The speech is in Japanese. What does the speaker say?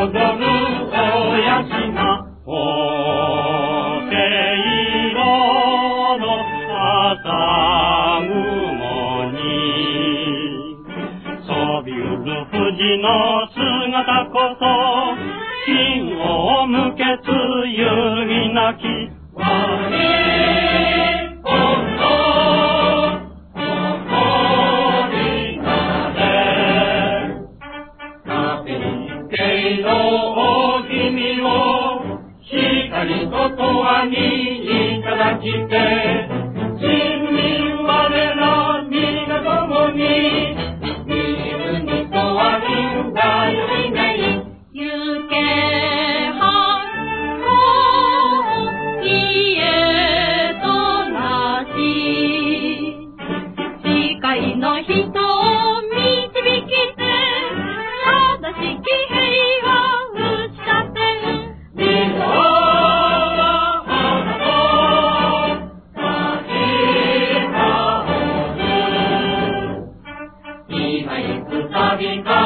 望む親父がおの朝雲にそびうる富士の姿こそ金を向けつゆぎなき。我光ととわにいただきて人民我ら皆共に水にとわにだよいない行けはこ家となし世界の人くた